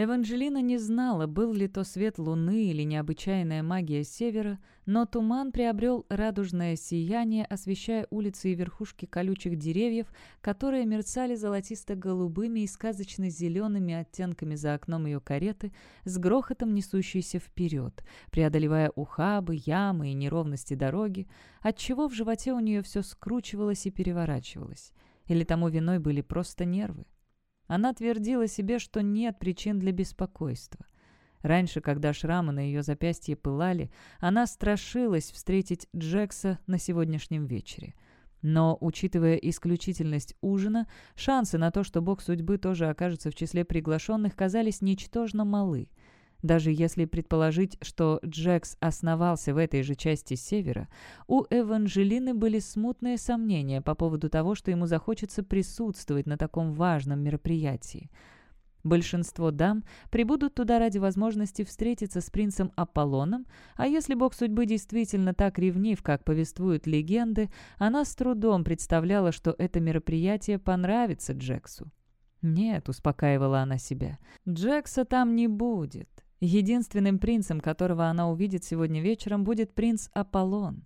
Эванжелина не знала, был ли то свет луны или необычайная магия севера, но туман приобрел радужное сияние, освещая улицы и верхушки колючих деревьев, которые мерцали золотисто-голубыми и сказочно-зелеными оттенками за окном ее кареты, с грохотом несущейся вперед, преодолевая ухабы, ямы и неровности дороги, отчего в животе у нее все скручивалось и переворачивалось. Или тому виной были просто нервы. Она твердила себе, что нет причин для беспокойства. Раньше, когда шрамы на ее запястье пылали, она страшилась встретить Джекса на сегодняшнем вечере. Но, учитывая исключительность ужина, шансы на то, что бог судьбы тоже окажется в числе приглашенных, казались ничтожно малы. Даже если предположить, что Джекс основался в этой же части севера, у Эванжелины были смутные сомнения по поводу того, что ему захочется присутствовать на таком важном мероприятии. Большинство дам прибудут туда ради возможности встретиться с принцем Аполлоном, а если бог судьбы действительно так ревнив, как повествуют легенды, она с трудом представляла, что это мероприятие понравится Джексу. «Нет», — успокаивала она себя, — «Джекса там не будет. Единственным принцем, которого она увидит сегодня вечером, будет принц Аполлон.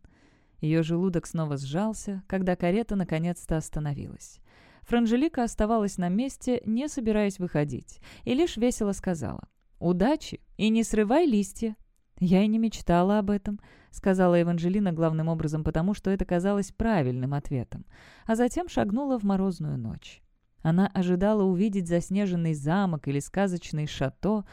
Ее желудок снова сжался, когда карета наконец-то остановилась. Франжелика оставалась на месте, не собираясь выходить, и лишь весело сказала «Удачи и не срывай листья». «Я и не мечтала об этом», — сказала Эванжелина главным образом потому, что это казалось правильным ответом, а затем шагнула в морозную ночь. Она ожидала увидеть заснеженный замок или сказочный шато,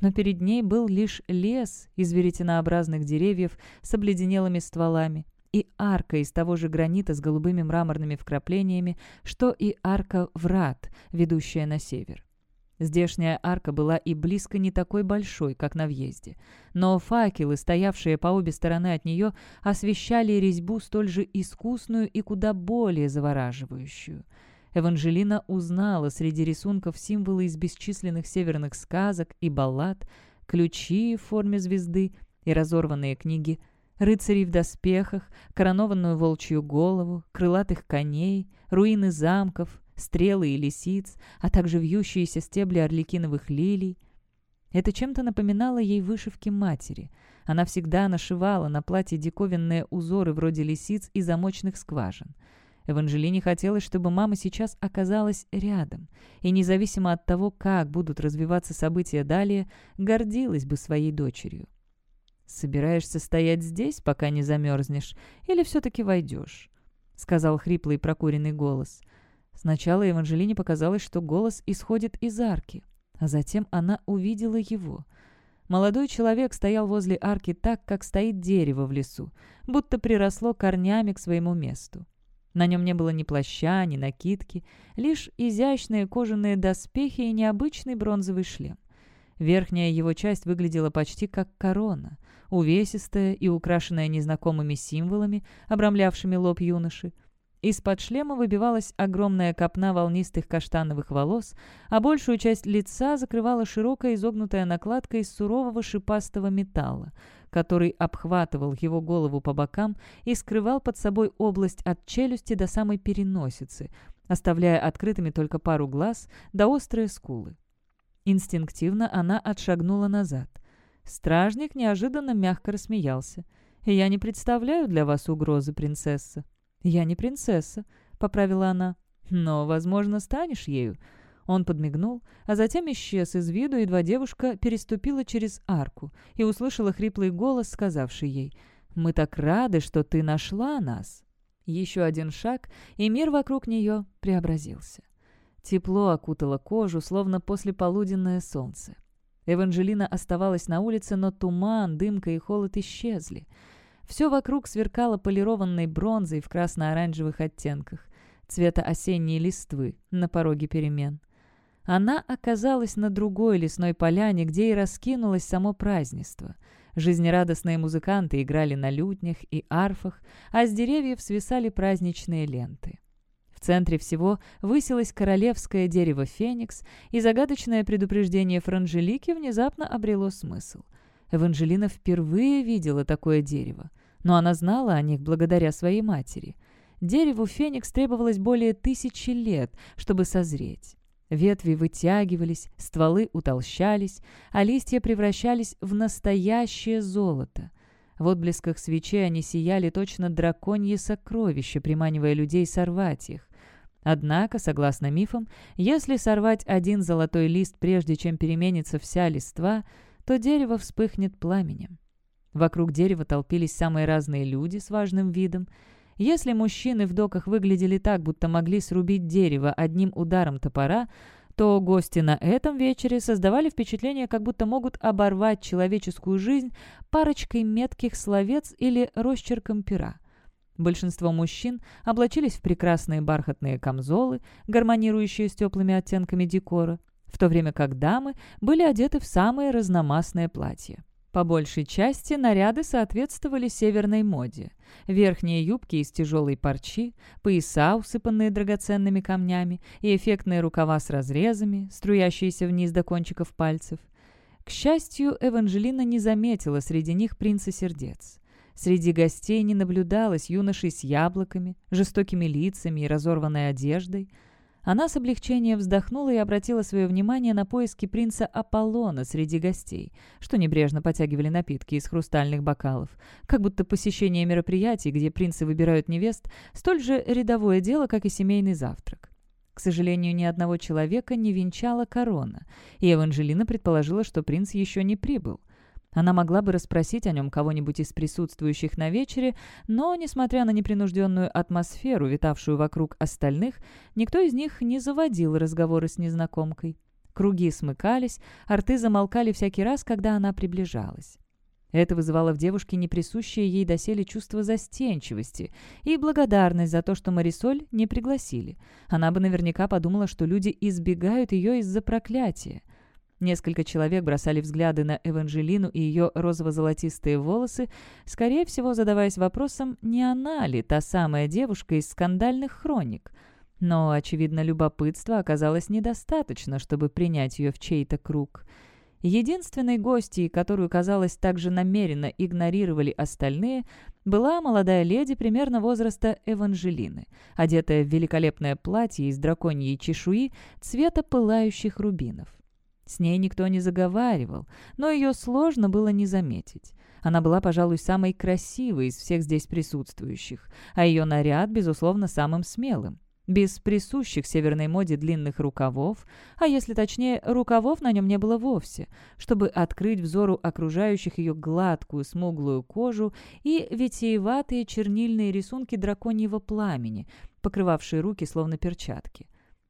но перед ней был лишь лес из веретенообразных деревьев с обледенелыми стволами и арка из того же гранита с голубыми мраморными вкраплениями, что и арка врат, ведущая на север. Здешняя арка была и близко не такой большой, как на въезде, но факелы, стоявшие по обе стороны от нее, освещали резьбу столь же искусную и куда более завораживающую – Эванжелина узнала среди рисунков символы из бесчисленных северных сказок и баллад, ключи в форме звезды и разорванные книги, рыцарей в доспехах, коронованную волчью голову, крылатых коней, руины замков, стрелы и лисиц, а также вьющиеся стебли орликиновых лилий. Это чем-то напоминало ей вышивки матери. Она всегда нашивала на платье диковинные узоры вроде лисиц и замочных скважин — Эванжелине хотелось, чтобы мама сейчас оказалась рядом, и независимо от того, как будут развиваться события далее, гордилась бы своей дочерью. «Собираешься стоять здесь, пока не замерзнешь, или все-таки войдешь?» — сказал хриплый прокуренный голос. Сначала Евангелине показалось, что голос исходит из арки, а затем она увидела его. Молодой человек стоял возле арки так, как стоит дерево в лесу, будто приросло корнями к своему месту. На нем не было ни плаща, ни накидки, лишь изящные кожаные доспехи и необычный бронзовый шлем. Верхняя его часть выглядела почти как корона, увесистая и украшенная незнакомыми символами, обрамлявшими лоб юноши. Из-под шлема выбивалась огромная копна волнистых каштановых волос, а большую часть лица закрывала широкая изогнутая накладка из сурового шипастого металла, который обхватывал его голову по бокам и скрывал под собой область от челюсти до самой переносицы, оставляя открытыми только пару глаз да острые скулы. Инстинктивно она отшагнула назад. Стражник неожиданно мягко рассмеялся. «Я не представляю для вас угрозы, принцесса». «Я не принцесса», — поправила она. «Но, возможно, станешь ею», он подмигнул, а затем исчез из виду, едва девушка переступила через арку и услышала хриплый голос, сказавший ей «Мы так рады, что ты нашла нас». Еще один шаг, и мир вокруг нее преобразился. Тепло окутало кожу, словно послеполуденное солнце. Эванжелина оставалась на улице, но туман, дымка и холод исчезли. Все вокруг сверкало полированной бронзой в красно-оранжевых оттенках, цвета осенней листвы на пороге перемен. Она оказалась на другой лесной поляне, где и раскинулось само празднество. Жизнерадостные музыканты играли на лютнях и арфах, а с деревьев свисали праздничные ленты. В центре всего высилось королевское дерево Феникс, и загадочное предупреждение Франжелики внезапно обрело смысл. Эванжелина впервые видела такое дерево, но она знала о них благодаря своей матери. Дереву Феникс требовалось более тысячи лет, чтобы созреть. Ветви вытягивались, стволы утолщались, а листья превращались в настоящее золото. В отблесках свечей они сияли точно драконьи сокровища, приманивая людей сорвать их. Однако, согласно мифам, если сорвать один золотой лист, прежде чем переменится вся листва, то дерево вспыхнет пламенем. Вокруг дерева толпились самые разные люди с важным видом. Если мужчины в доках выглядели так, будто могли срубить дерево одним ударом топора, то гости на этом вечере создавали впечатление, как будто могут оборвать человеческую жизнь парочкой метких словец или росчерком пера. Большинство мужчин облачились в прекрасные бархатные камзолы, гармонирующие с теплыми оттенками декора, в то время как дамы были одеты в самые разномастные платья. По большей части наряды соответствовали северной моде. Верхние юбки из тяжелой парчи, пояса, усыпанные драгоценными камнями, и эффектные рукава с разрезами, струящиеся вниз до кончиков пальцев. К счастью, Эванжелина не заметила среди них принца сердец. Среди гостей не наблюдалось юношей с яблоками, жестокими лицами и разорванной одеждой – она с облегчением вздохнула и обратила свое внимание на поиски принца Аполлона среди гостей, что небрежно потягивали напитки из хрустальных бокалов, как будто посещение мероприятий, где принцы выбирают невест, столь же рядовое дело, как и семейный завтрак. К сожалению, ни одного человека не венчала корона, и Эванжелина предположила, что принц еще не прибыл. Она могла бы расспросить о нем кого-нибудь из присутствующих на вечере, но, несмотря на непринужденную атмосферу, витавшую вокруг остальных, никто из них не заводил разговоры с незнакомкой. Круги смыкались, арты замолкали всякий раз, когда она приближалась. Это вызывало в девушке неприсущее ей доселе чувство застенчивости и благодарность за то, что Марисоль не пригласили. Она бы наверняка подумала, что люди избегают ее из-за проклятия. Несколько человек бросали взгляды на Эванжелину и ее розово-золотистые волосы, скорее всего задаваясь вопросом, не она ли та самая девушка из скандальных хроник. Но, очевидно, любопытства оказалось недостаточно, чтобы принять ее в чей-то круг. Единственной гостьей, которую, казалось, также намеренно игнорировали остальные, была молодая леди примерно возраста Эванжелины, одетая в великолепное платье из драконьей чешуи цвета пылающих рубинов. С ней никто не заговаривал, но ее сложно было не заметить. Она была, пожалуй, самой красивой из всех здесь присутствующих, а ее наряд, безусловно, самым смелым. Без присущих северной моде длинных рукавов, а если точнее, рукавов на нем не было вовсе, чтобы открыть взору окружающих ее гладкую смуглую кожу и витиеватые чернильные рисунки драконьего пламени, покрывавшие руки словно перчатки.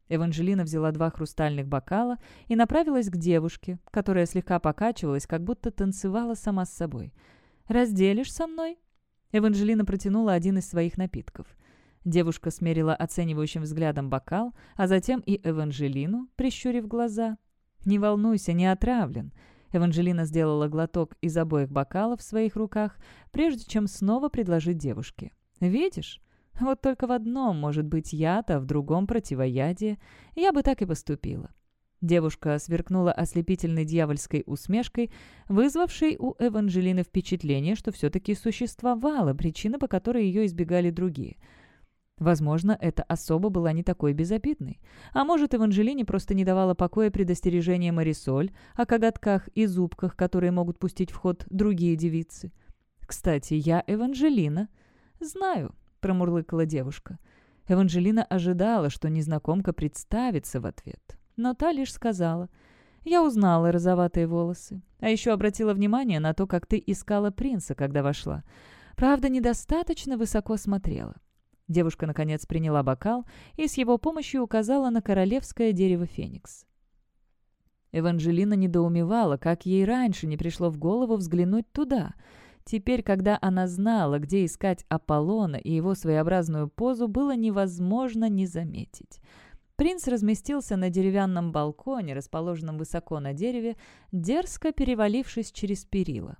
Эванжелина взяла два хрустальных бокала и направилась к девушке, которая слегка покачивалась, как будто танцевала сама с собой. «Разделишь со мной?» Эванжелина протянула один из своих напитков. Девушка смерила оценивающим взглядом бокал, а затем и Эванжелину, прищурив глаза. «Не волнуйся, не отравлен». Эванжелина сделала глоток из обоих бокалов в своих руках, прежде чем снова предложить девушке. «Видишь?» Вот только в одном может быть яд, а в другом противоядие. Я бы так и поступила. Девушка сверкнула ослепительной дьявольской усмешкой, вызвавшей у Эванжелины впечатление, что все-таки существовала причина, по которой ее избегали другие. Возможно, эта особа была не такой безобидной. А может, Эванжелине просто не давала покоя предостережение Марисоль о коготках и зубках, которые могут пустить в ход другие девицы. «Кстати, я Эванжелина. Знаю, — промурлыкала девушка. Эванжелина ожидала, что незнакомка представится в ответ. Но та лишь сказала. «Я узнала розоватые волосы. А еще обратила внимание на то, как ты искала принца, когда вошла. Правда, недостаточно высоко смотрела». Девушка, наконец, приняла бокал и с его помощью указала на королевское дерево феникс. Эванжелина недоумевала, как ей раньше не пришло в голову взглянуть туда — Теперь, когда она знала, где искать Аполлона и его своеобразную позу, было невозможно не заметить. Принц разместился на деревянном балконе, расположенном высоко на дереве, дерзко перевалившись через перила.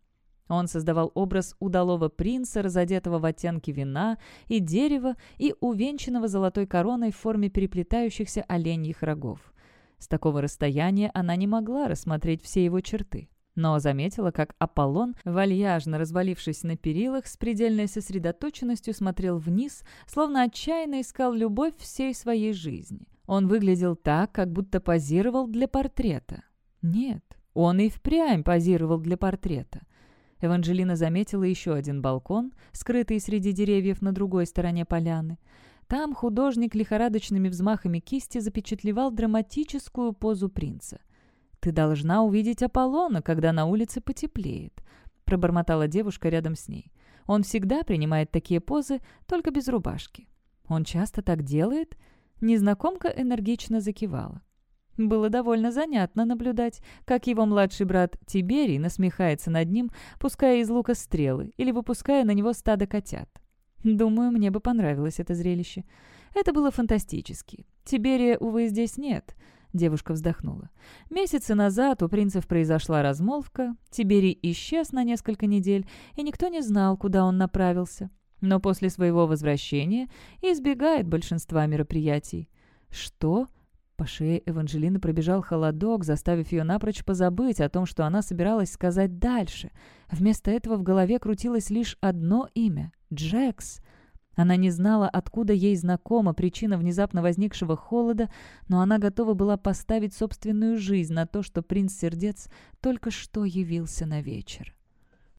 Он создавал образ удалого принца, разодетого в оттенки вина и дерева и увенчанного золотой короной в форме переплетающихся оленьих рогов. С такого расстояния она не могла рассмотреть все его черты но заметила, как Аполлон, вальяжно развалившись на перилах, с предельной сосредоточенностью смотрел вниз, словно отчаянно искал любовь всей своей жизни. Он выглядел так, как будто позировал для портрета. Нет, он и впрямь позировал для портрета. Эванжелина заметила еще один балкон, скрытый среди деревьев на другой стороне поляны. Там художник лихорадочными взмахами кисти запечатлевал драматическую позу принца. «Ты должна увидеть Аполлона, когда на улице потеплеет», — пробормотала девушка рядом с ней. «Он всегда принимает такие позы, только без рубашки». «Он часто так делает?» Незнакомка энергично закивала. Было довольно занятно наблюдать, как его младший брат Тиберий насмехается над ним, пуская из лука стрелы или выпуская на него стадо котят. Думаю, мне бы понравилось это зрелище. Это было фантастически. Тиберия, увы, здесь нет. Девушка вздохнула. Месяцы назад у принцев произошла размолвка, Тиберий исчез на несколько недель, и никто не знал, куда он направился. Но после своего возвращения избегает большинства мероприятий. Что? По шее Эванжелины пробежал холодок, заставив ее напрочь позабыть о том, что она собиралась сказать дальше. Вместо этого в голове крутилось лишь одно имя — Джекс. Она не знала, откуда ей знакома причина внезапно возникшего холода, но она готова была поставить собственную жизнь на то, что принц Сердец только что явился на вечер.